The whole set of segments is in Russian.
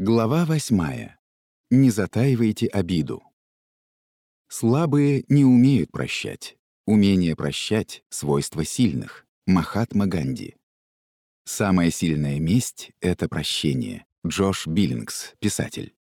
Глава восьмая. Не затаивайте обиду. Слабые не умеют прощать. Умение прощать — свойство сильных. Махатма Ганди. Самая сильная месть — это прощение. Джош Биллингс, писатель.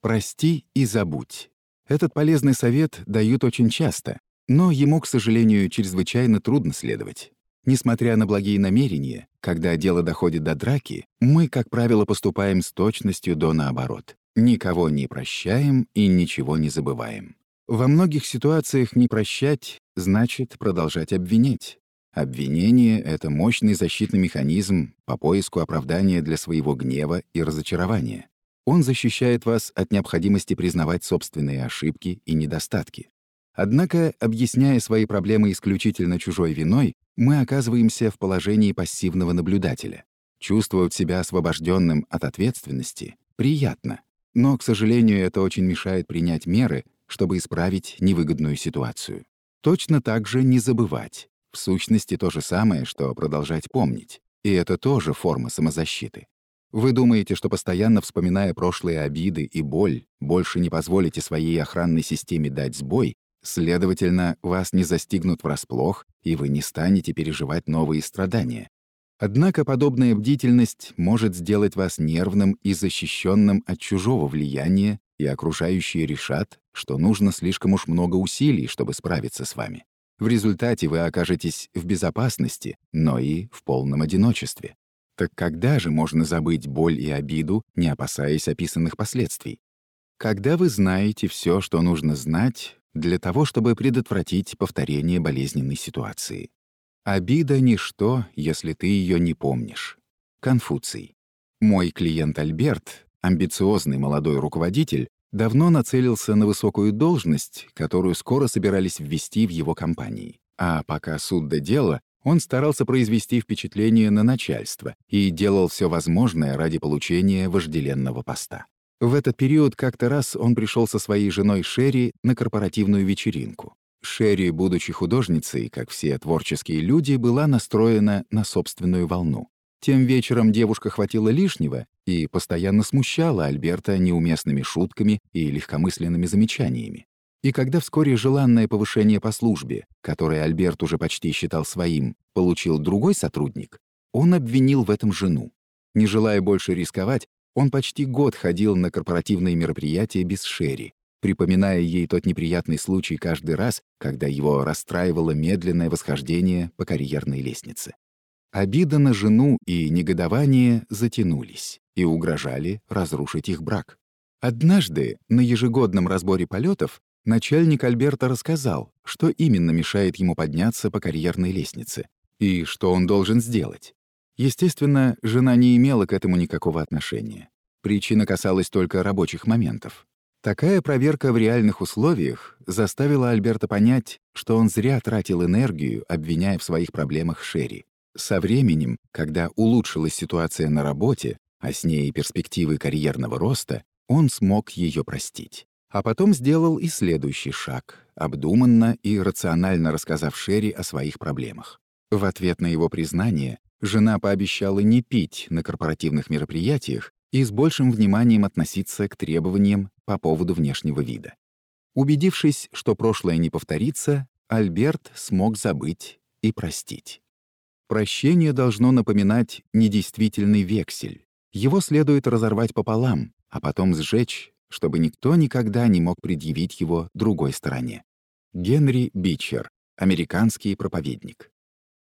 Прости и забудь. Этот полезный совет дают очень часто, но ему, к сожалению, чрезвычайно трудно следовать. Несмотря на благие намерения, когда дело доходит до драки, мы, как правило, поступаем с точностью до наоборот. Никого не прощаем и ничего не забываем. Во многих ситуациях не прощать значит продолжать обвинять. Обвинение — это мощный защитный механизм по поиску оправдания для своего гнева и разочарования. Он защищает вас от необходимости признавать собственные ошибки и недостатки. Однако, объясняя свои проблемы исключительно чужой виной, мы оказываемся в положении пассивного наблюдателя. Чувствовать себя освобожденным от ответственности приятно, но, к сожалению, это очень мешает принять меры, чтобы исправить невыгодную ситуацию. Точно так же не забывать. В сущности, то же самое, что продолжать помнить. И это тоже форма самозащиты. Вы думаете, что постоянно вспоминая прошлые обиды и боль, больше не позволите своей охранной системе дать сбой, Следовательно, вас не застигнут врасплох, и вы не станете переживать новые страдания. Однако подобная бдительность может сделать вас нервным и защищенным от чужого влияния, и окружающие решат, что нужно слишком уж много усилий, чтобы справиться с вами. В результате вы окажетесь в безопасности, но и в полном одиночестве. Так когда же можно забыть боль и обиду, не опасаясь описанных последствий? Когда вы знаете все, что нужно знать, для того, чтобы предотвратить повторение болезненной ситуации. Обида — ничто, если ты ее не помнишь. Конфуций. Мой клиент Альберт, амбициозный молодой руководитель, давно нацелился на высокую должность, которую скоро собирались ввести в его компании. А пока суд до дела, он старался произвести впечатление на начальство и делал все возможное ради получения вожделенного поста. В этот период как-то раз он пришел со своей женой Шерри на корпоративную вечеринку. Шерри, будучи художницей, как все творческие люди, была настроена на собственную волну. Тем вечером девушка хватила лишнего и постоянно смущала Альберта неуместными шутками и легкомысленными замечаниями. И когда вскоре желанное повышение по службе, которое Альберт уже почти считал своим, получил другой сотрудник, он обвинил в этом жену. Не желая больше рисковать, он почти год ходил на корпоративные мероприятия без Шерри, припоминая ей тот неприятный случай каждый раз, когда его расстраивало медленное восхождение по карьерной лестнице. Обида на жену и негодование затянулись и угрожали разрушить их брак. Однажды на ежегодном разборе полетов начальник Альберта рассказал, что именно мешает ему подняться по карьерной лестнице и что он должен сделать. Естественно, жена не имела к этому никакого отношения. Причина касалась только рабочих моментов. Такая проверка в реальных условиях заставила Альберта понять, что он зря тратил энергию, обвиняя в своих проблемах Шерри. Со временем, когда улучшилась ситуация на работе, а с ней и перспективы карьерного роста, он смог ее простить. А потом сделал и следующий шаг, обдуманно и рационально рассказав Шерри о своих проблемах. В ответ на его признание Жена пообещала не пить на корпоративных мероприятиях и с большим вниманием относиться к требованиям по поводу внешнего вида. Убедившись, что прошлое не повторится, Альберт смог забыть и простить. Прощение должно напоминать недействительный вексель. Его следует разорвать пополам, а потом сжечь, чтобы никто никогда не мог предъявить его другой стороне. Генри Бичер, американский проповедник.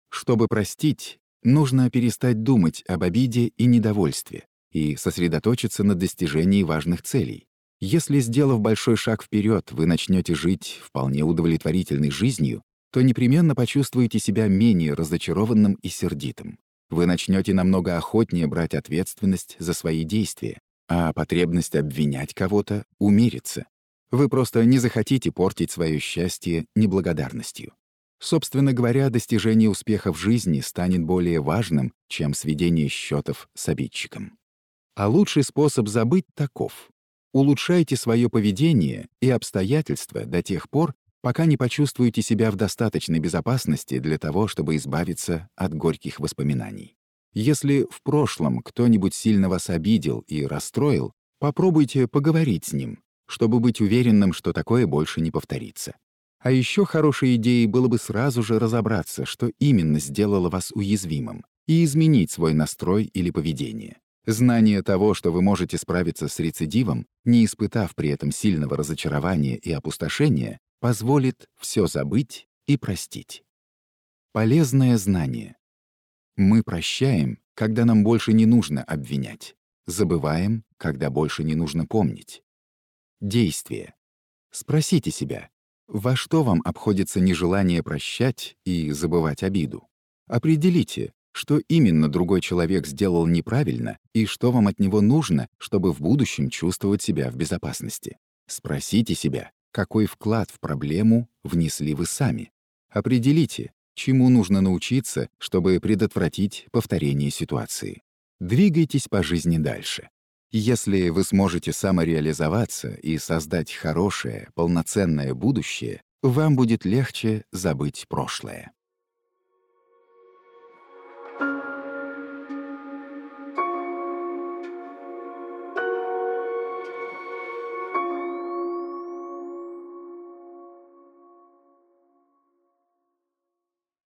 Чтобы простить, Нужно перестать думать об обиде и недовольстве и сосредоточиться на достижении важных целей. Если, сделав большой шаг вперед, вы начнете жить вполне удовлетворительной жизнью, то непременно почувствуете себя менее разочарованным и сердитым. Вы начнете намного охотнее брать ответственность за свои действия, а потребность обвинять кого-то умерится. Вы просто не захотите портить свое счастье неблагодарностью. Собственно говоря, достижение успеха в жизни станет более важным, чем сведение счетов с обидчиком. А лучший способ забыть таков. Улучшайте свое поведение и обстоятельства до тех пор, пока не почувствуете себя в достаточной безопасности для того, чтобы избавиться от горьких воспоминаний. Если в прошлом кто-нибудь сильно вас обидел и расстроил, Попробуйте поговорить с ним, чтобы быть уверенным, что такое больше не повторится. А еще хорошей идеей было бы сразу же разобраться, что именно сделало вас уязвимым, и изменить свой настрой или поведение. Знание того, что вы можете справиться с рецидивом, не испытав при этом сильного разочарования и опустошения, позволит все забыть и простить. Полезное знание. Мы прощаем, когда нам больше не нужно обвинять. Забываем, когда больше не нужно помнить. Действие. Спросите себя, во что вам обходится нежелание прощать и забывать обиду? Определите, что именно другой человек сделал неправильно и что вам от него нужно, чтобы в будущем чувствовать себя в безопасности. Спросите себя, какой вклад в проблему внесли вы сами. Определите, чему нужно научиться, чтобы предотвратить повторение ситуации. Двигайтесь по жизни дальше. Если вы сможете самореализоваться и создать хорошее, полноценное будущее, вам будет легче забыть прошлое.